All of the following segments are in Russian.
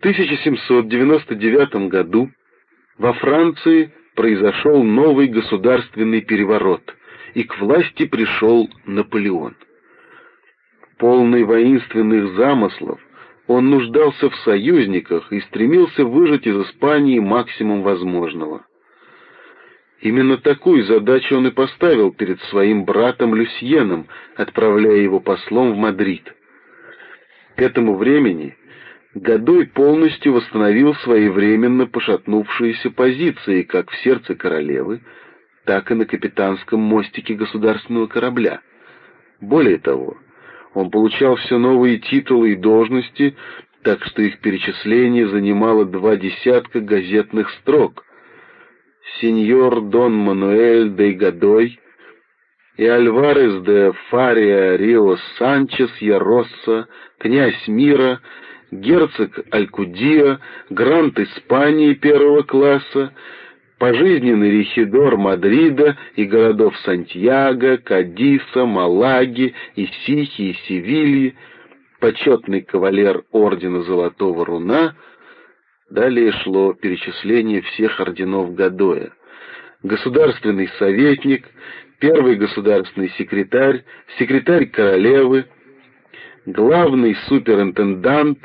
1799 году во Франции произошел новый государственный переворот, и к власти пришел Наполеон. Полный воинственных замыслов, он нуждался в союзниках и стремился выжать из Испании максимум возможного. Именно такую задачу он и поставил перед своим братом Люсьеном, отправляя его послом в Мадрид. К этому времени Годой полностью восстановил своевременно пошатнувшиеся позиции как в сердце королевы, так и на капитанском мостике государственного корабля. Более того, он получал все новые титулы и должности, так что их перечисление занимало два десятка газетных строк. Сеньор Дон Мануэль де Годой и Альварес де Фария Риос Санчес Яросса, князь мира — герцог Алькудио, грант Испании первого класса, пожизненный рехидор Мадрида и городов Сантьяго, Кадиса, Малаги, Исихи и Севильи, почетный кавалер ордена Золотого Руна, далее шло перечисление всех орденов Гадоя, государственный советник, первый государственный секретарь, секретарь королевы, главный суперинтендант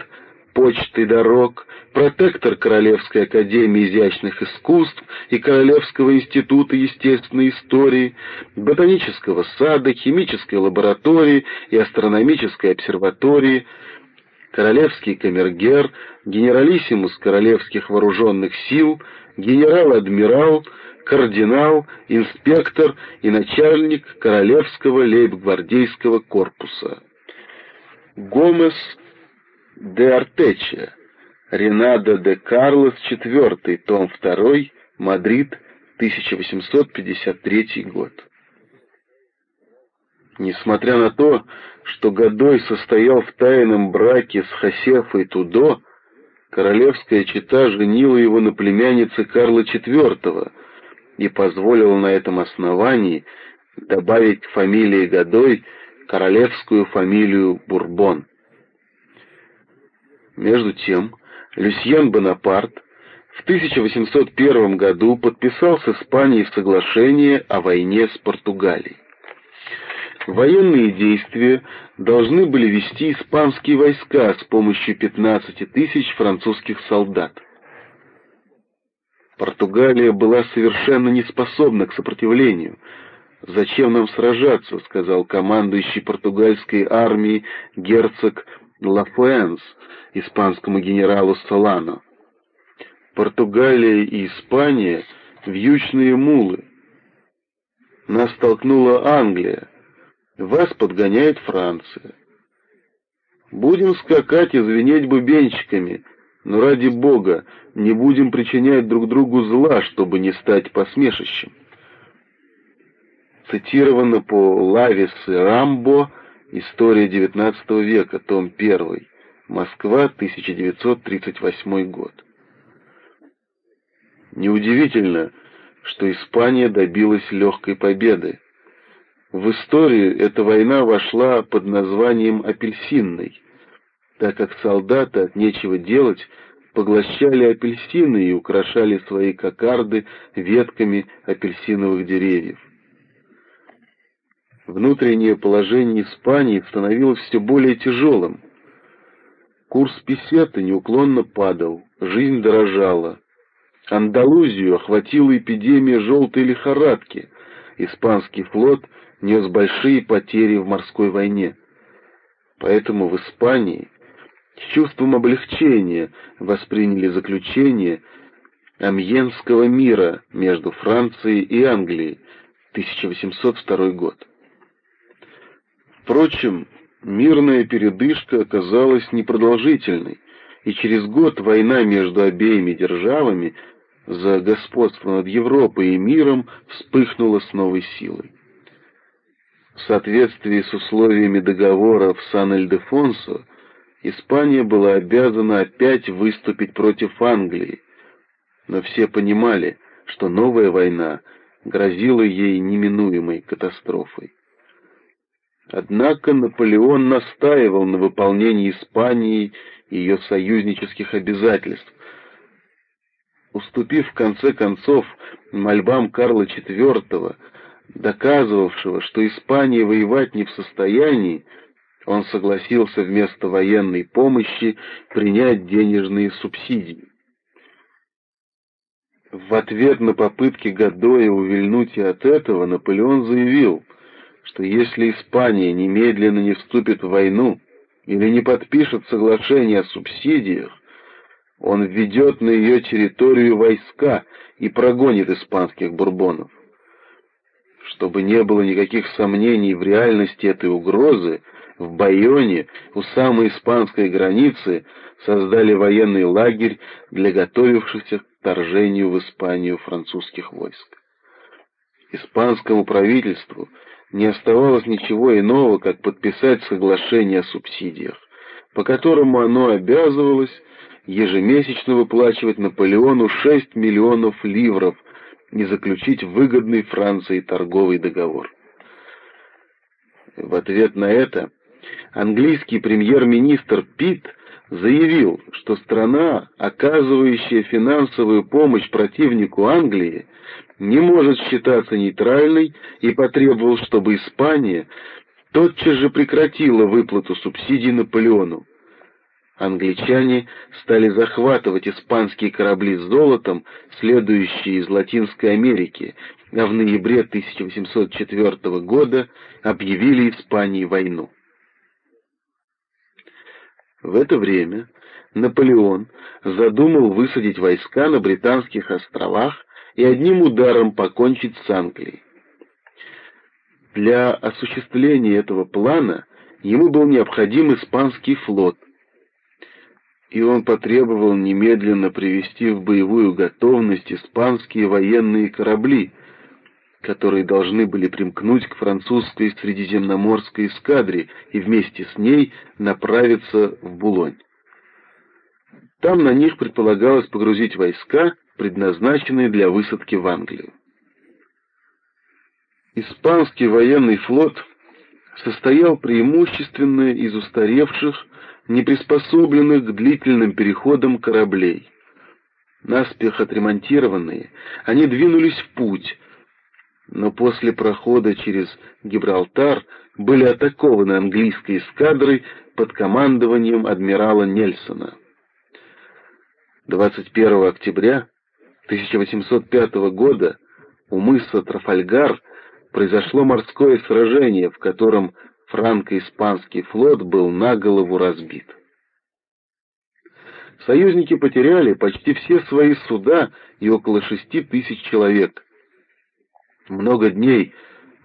почты дорог, протектор Королевской академии изящных искусств и Королевского института естественной истории, ботанического сада, химической лаборатории и астрономической обсерватории, королевский камергер, генералиссимус королевских вооруженных сил, генерал-адмирал, кардинал, инспектор и начальник Королевского лейб-гвардейского корпуса. Гомес де Артече, Reinado de Carlos IV, том 2, Мадрид, 1853 год. Несмотря на то, что Годой состоял в тайном браке с Хосефой Тудо, королевская чета женила его на племяннице Карла IV и позволила на этом основании добавить к фамилии Годой королевскую фамилию Бурбон. Между тем, Люсьен Бонапарт в 1801 году подписал с Испанией соглашение о войне с Португалией. Военные действия должны были вести испанские войска с помощью 15 тысяч французских солдат. Португалия была совершенно не способна к сопротивлению. «Зачем нам сражаться?» — сказал командующий португальской армией герцог Лафуэнс испанскому генералу Солано. Португалия и Испания — вьючные мулы. Нас столкнула Англия, вас подгоняет Франция. Будем скакать и звенеть бубенчиками, но ради бога не будем причинять друг другу зла, чтобы не стать посмешищем. Цитировано по Лавис и Рамбо История XIX века, том 1. Москва, 1938 год. Неудивительно, что Испания добилась легкой победы. В историю эта война вошла под названием «апельсинной», так как солдаты от нечего делать поглощали апельсины и украшали свои кокарды ветками апельсиновых деревьев. Внутреннее положение Испании становилось все более тяжелым. Курс песета неуклонно падал, жизнь дорожала. Андалузию охватила эпидемия желтой лихорадки. Испанский флот нес большие потери в морской войне. Поэтому в Испании с чувством облегчения восприняли заключение Амьенского мира между Францией и Англией, 1802 год. Впрочем, мирная передышка оказалась непродолжительной, и через год война между обеими державами за господство над Европой и миром вспыхнула с новой силой. В соответствии с условиями договора в Сан-Эльдефонсо, Испания была обязана опять выступить против Англии, но все понимали, что новая война грозила ей неминуемой катастрофой. Однако Наполеон настаивал на выполнении Испанией ее союзнических обязательств. Уступив в конце концов мольбам Карла IV, доказывавшего, что Испания воевать не в состоянии, он согласился вместо военной помощи принять денежные субсидии. В ответ на попытки Гадоя увильнуть и от этого Наполеон заявил, что если Испания немедленно не вступит в войну или не подпишет соглашение о субсидиях, он введет на ее территорию войска и прогонит испанских бурбонов. Чтобы не было никаких сомнений в реальности этой угрозы, в Байоне, у самой испанской границы, создали военный лагерь для готовившихся к вторжению в Испанию французских войск. Испанскому правительству не оставалось ничего иного, как подписать соглашение о субсидиях, по которому оно обязывалось ежемесячно выплачивать Наполеону 6 миллионов ливров и заключить выгодный Франции торговый договор. В ответ на это английский премьер-министр Питт заявил, что страна, оказывающая финансовую помощь противнику Англии, не может считаться нейтральной и потребовал, чтобы Испания тотчас же прекратила выплату субсидий Наполеону. Англичане стали захватывать испанские корабли с золотом, следующие из Латинской Америки, а в ноябре 1804 года объявили Испании войну. В это время Наполеон задумал высадить войска на Британских островах и одним ударом покончить с Англией. Для осуществления этого плана ему был необходим испанский флот, и он потребовал немедленно привести в боевую готовность испанские военные корабли, которые должны были примкнуть к французской средиземноморской эскадре и вместе с ней направиться в Булонь. Там на них предполагалось погрузить войска, предназначенные для высадки в Англию. Испанский военный флот состоял преимущественно из устаревших, неприспособленных к длительным переходам кораблей. Наспех отремонтированные, они двинулись в путь, но после прохода через Гибралтар были атакованы английской эскадрой под командованием адмирала Нельсона. 21 октября 1805 года у мыса Трафальгар произошло морское сражение, в котором франко-испанский флот был на голову разбит. Союзники потеряли почти все свои суда и около шести тысяч человек, много дней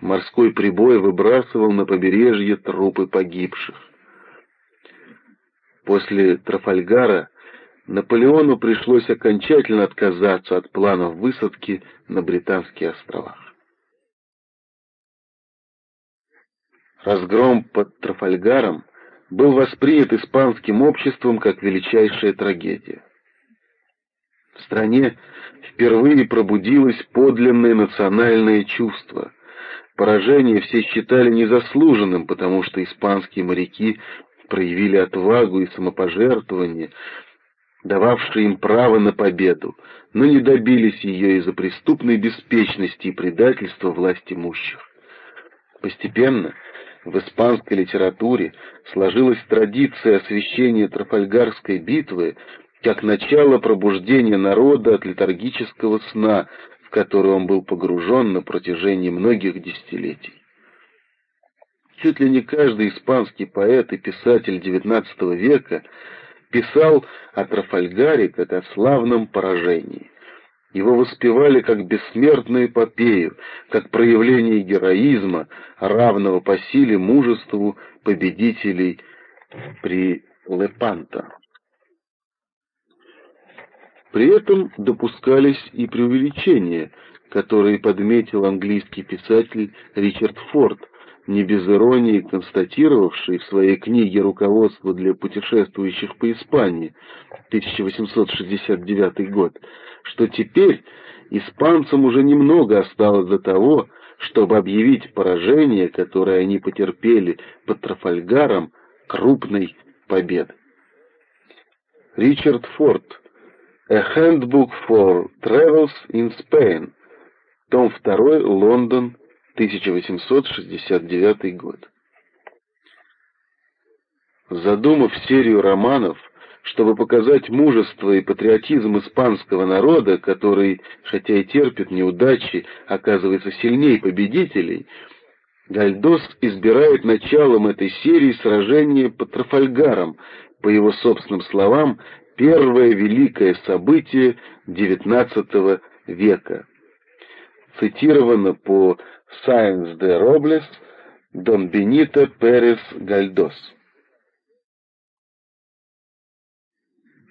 морской прибой выбрасывал на побережье трупы погибших. После Трафальгара Наполеону пришлось окончательно отказаться от планов высадки на Британских островах. Разгром под Трафальгаром был воспринят испанским обществом как величайшая трагедия. В стране впервые пробудилось подлинное национальное чувство. Поражение все считали незаслуженным, потому что испанские моряки проявили отвагу и самопожертвование, дававшие им право на победу, но не добились ее из-за преступной беспечности и предательства власть имущих. Постепенно в испанской литературе сложилась традиция освещения Трафальгарской битвы как начало пробуждения народа от летаргического сна, в который он был погружен на протяжении многих десятилетий. Чуть ли не каждый испанский поэт и писатель XIX века писал о Трафальгаре как о славном поражении. Его воспевали как бессмертную эпопею, как проявление героизма, равного по силе мужеству победителей при Лепанто. При этом допускались и преувеличения, которые подметил английский писатель Ричард Форд, не без иронии констатировавший в своей книге «Руководство для путешествующих по Испании» 1869 год, что теперь испанцам уже немного осталось до того, чтобы объявить поражение, которое они потерпели под Трафальгаром, крупной победой. Ричард Форд «A Handbook for Travels in Spain», том 2, Лондон, 1869 год. Задумав серию романов, чтобы показать мужество и патриотизм испанского народа, который, хотя и терпит неудачи, оказывается сильнее победителей, Гальдос избирает началом этой серии сражение под Трафальгаром, по его собственным словам, первое великое событие XIX века. Цитировано по Сайенс де Роблес Дон Бенито Перес Гальдос.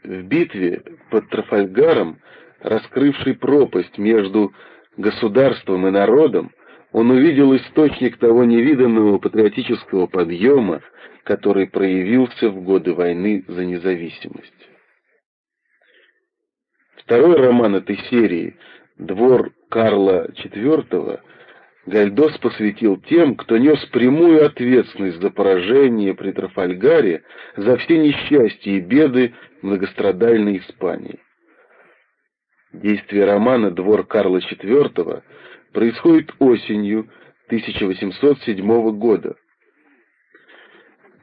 В битве под Трафальгаром, раскрывшей пропасть между государством и народом, он увидел источник того невиданного патриотического подъема, который проявился в годы войны за независимость. Второй роман этой серии «Двор Карла IV» Гальдос посвятил тем, кто нес прямую ответственность за поражение при Трафальгаре, за все несчастья и беды многострадальной Испании. Действие романа «Двор Карла IV» происходит осенью 1807 года.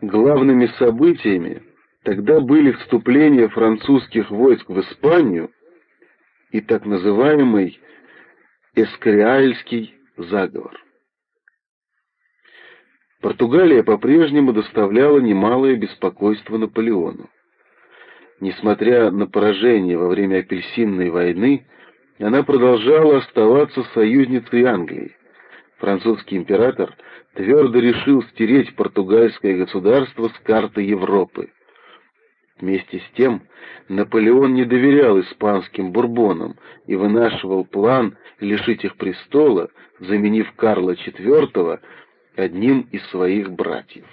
Главными событиями тогда были вступление французских войск в Испанию и так называемый Эскориальский заговор. Португалия по-прежнему доставляла немалое беспокойство Наполеону. Несмотря на поражение во время апельсинной войны, она продолжала оставаться союзницей Англии. Французский император твердо решил стереть португальское государство с карты Европы. Вместе с тем Наполеон не доверял испанским бурбонам и вынашивал план лишить их престола, заменив Карла IV одним из своих братьев.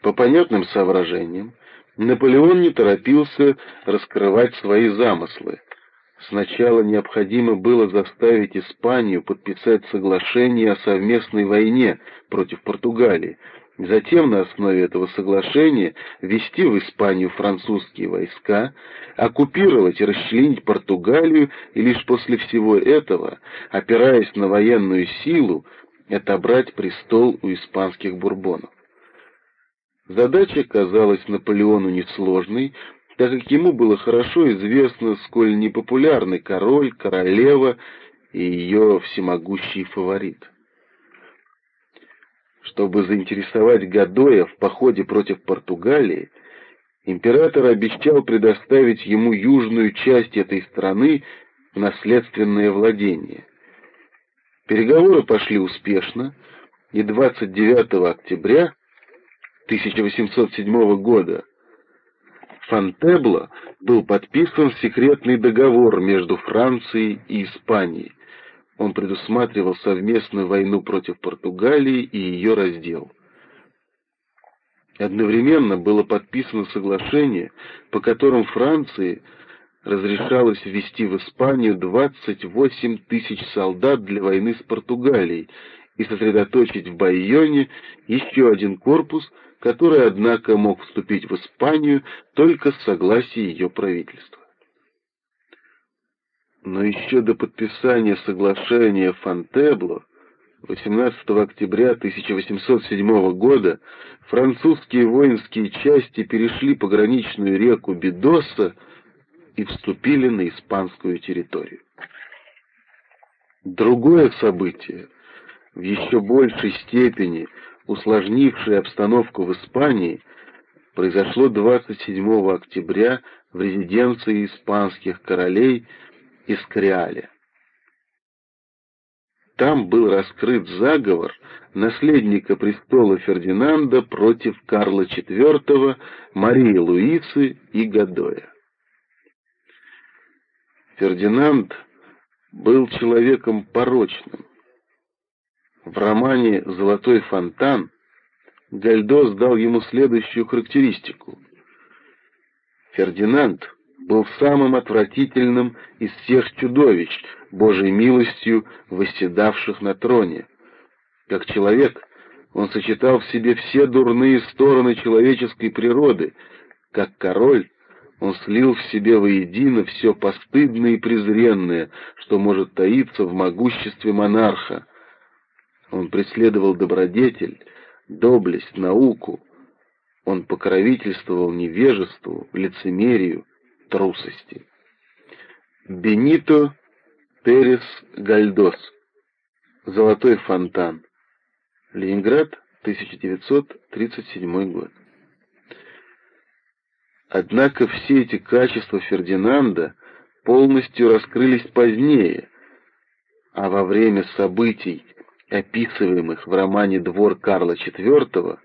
По понятным соображениям, Наполеон не торопился раскрывать свои замыслы. Сначала необходимо было заставить Испанию подписать соглашение о совместной войне против Португалии, затем на основе этого соглашения ввести в Испанию французские войска, оккупировать и расчленить Португалию и лишь после всего этого, опираясь на военную силу, отобрать престол у испанских бурбонов. Задача казалась Наполеону несложной, так как ему было хорошо известно, сколь непопулярны король, королева и ее всемогущий фаворит. Чтобы заинтересовать Гадоя в походе против Португалии, император обещал предоставить ему южную часть этой страны в наследственное владение. Переговоры пошли успешно, и 29 октября 1807 года Фонтебло был подписан секретный договор между Францией и Испанией. Он предусматривал совместную войну против Португалии и ее раздел. Одновременно было подписано соглашение, по которому Франции разрешалось ввести в Испанию 28 тысяч солдат для войны с Португалией и сосредоточить в Байоне еще один корпус – который, однако, мог вступить в Испанию только с согласия ее правительства. Но еще до подписания соглашения Фонтебло 18 октября 1807 года французские воинские части перешли пограничную реку Бедоса и вступили на испанскую территорию. Другое событие, в еще большей степени усложнившее обстановку в Испании, произошло 27 октября в резиденции испанских королей Искриале. Там был раскрыт заговор наследника престола Фердинанда против Карла IV, Марии Луисы и Гадоя. Фердинанд был человеком порочным, в романе «Золотой фонтан» Гальдос дал ему следующую характеристику. Фердинанд был самым отвратительным из всех чудовищ, Божьей милостью восседавших на троне. Как человек, он сочетал в себе все дурные стороны человеческой природы, Как король, он слил в себе воедино все постыдное и презренное, что может таиться в могуществе монарха. Он преследовал добродетель, доблесть, науку. Он покровительствовал невежеству, лицемерию, трусости. Бенито Перес Гальдос. Золотой фонтан. Ленинград, 1937 год. Однако все эти качества Фердинанда полностью раскрылись позднее, а во время событий, описываемых в романе «Двор Карла IV»,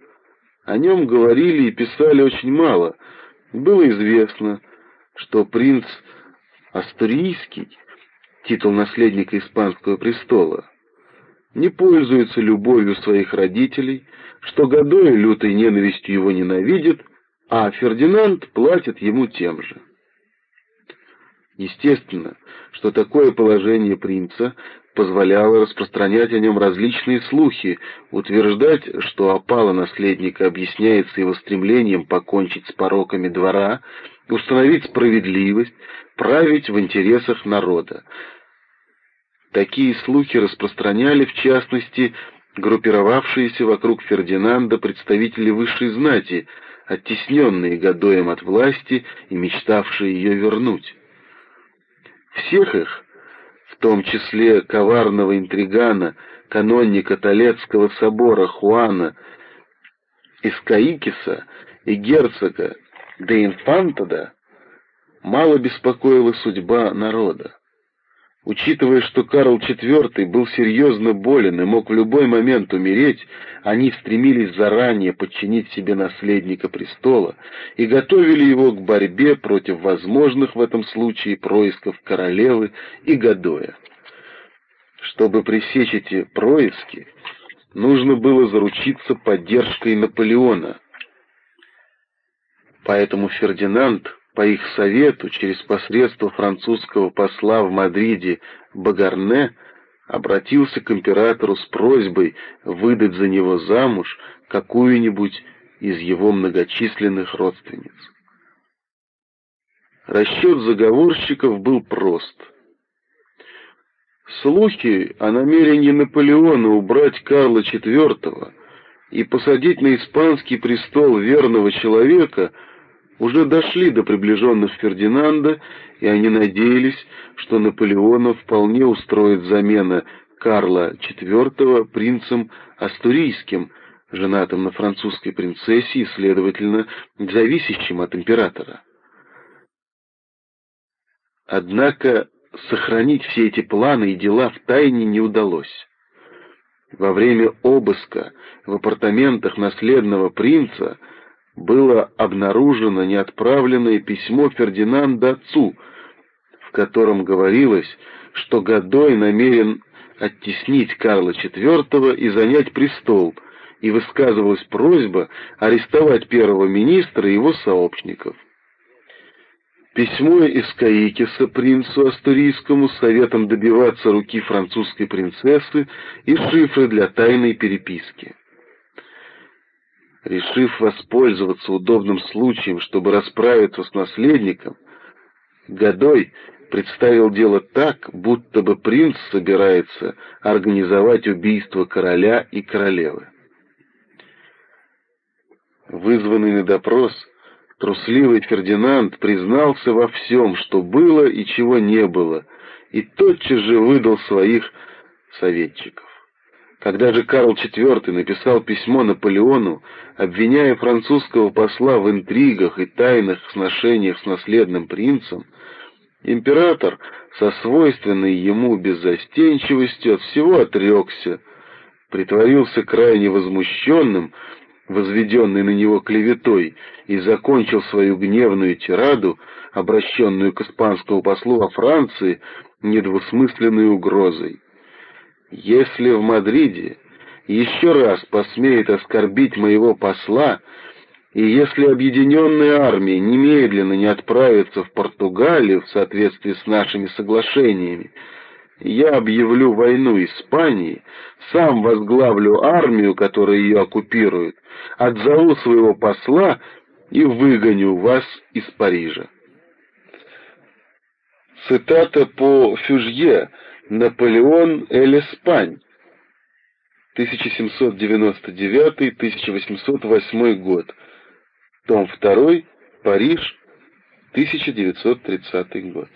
о нем говорили и писали очень мало. Было известно, что принц Астурийский, титул наследника испанского престола, не пользуется любовью своих родителей, что Годой лютой ненавистью его ненавидит, а Фердинанд платит ему тем же. Естественно, что такое положение принца позволяло распространять о нем различные слухи, утверждать, что опала наследника объясняется его стремлением покончить с пороками двора, установить справедливость, править в интересах народа. Такие слухи распространяли, в частности, группировавшиеся вокруг Фердинанда представители высшей знати, оттесненные Годоем от власти и мечтавшие ее вернуть. Всех их, в том числе коварного интригана, канонника Толецкого собора Хуана Искаикиса и герцога де Инфантада, мало беспокоила судьба народа. Учитывая, что Карл IV был серьезно болен и мог в любой момент умереть, они стремились заранее подчинить себе наследника престола и готовили его к борьбе против возможных в этом случае происков королевы и Гадоя. Чтобы пресечь эти происки, нужно было заручиться поддержкой Наполеона. Поэтому Фердинанд по их совету через посредство французского посла в Мадриде Багарне обратился к императору с просьбой выдать за него замуж какую-нибудь из его многочисленных родственниц. Расчет заговорщиков был прост. Слухи о намерении Наполеона убрать Карла IV и посадить на испанский престол верного человека – уже дошли до приближенных Фердинанда, и они надеялись, что Наполеона вполне устроит замена Карла IV принцем Астурийским, женатым на французской принцессе и, следовательно, зависящим от императора. Однако сохранить все эти планы и дела в тайне не удалось. Во время обыска в апартаментах наследного принца было обнаружено неотправленное письмо Фердинанда отцу, в котором говорилось, что Годой намерен оттеснить Карла IV и занять престол, и высказывалась просьба арестовать первого министра и его сообщников. Письмо из Каикиса принцу Астурийскому с советом добиваться руки французской принцессы и шифры для тайной переписки. Решив воспользоваться удобным случаем, чтобы расправиться с наследником, Годой представил дело так, будто бы принц собирается организовать убийство короля и королевы. Вызванный на допрос, трусливый Фердинанд признался во всем, что было и чего не было, и тотчас же выдал своих советчиков. Когда же Карл IV написал письмо Наполеону, обвиняя французского посла в интригах и тайных сношениях с наследным принцем, император со свойственной ему беззастенчивостью от всего отрекся, притворился крайне возмущенным, возведенной на него клеветой, и закончил свою гневную тираду, обращенную к испанскому послу во Франции, недвусмысленной угрозой. Если в Мадриде еще раз посмеет оскорбить моего посла, и если объединенная армия немедленно не отправится в Португалию в соответствии с нашими соглашениями, я объявлю войну Испании, сам возглавлю армию, которая ее оккупирует, отзову своего посла и выгоню вас из Парижа. Цитата по Фюжье «Наполеон эль Эспань», 1799-1808 год, том 2, Париж, 1930 год.